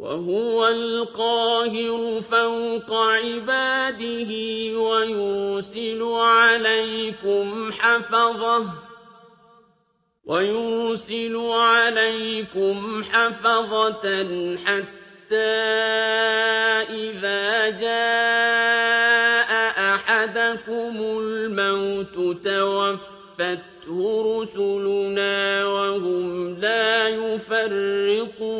وهو القاهر فوق عباده ويرسل عليكم حفظه ويرسل عليكم حفظة حتى إذا جاء أحدكم الموت توفته رسلنا وهم لا يفرقون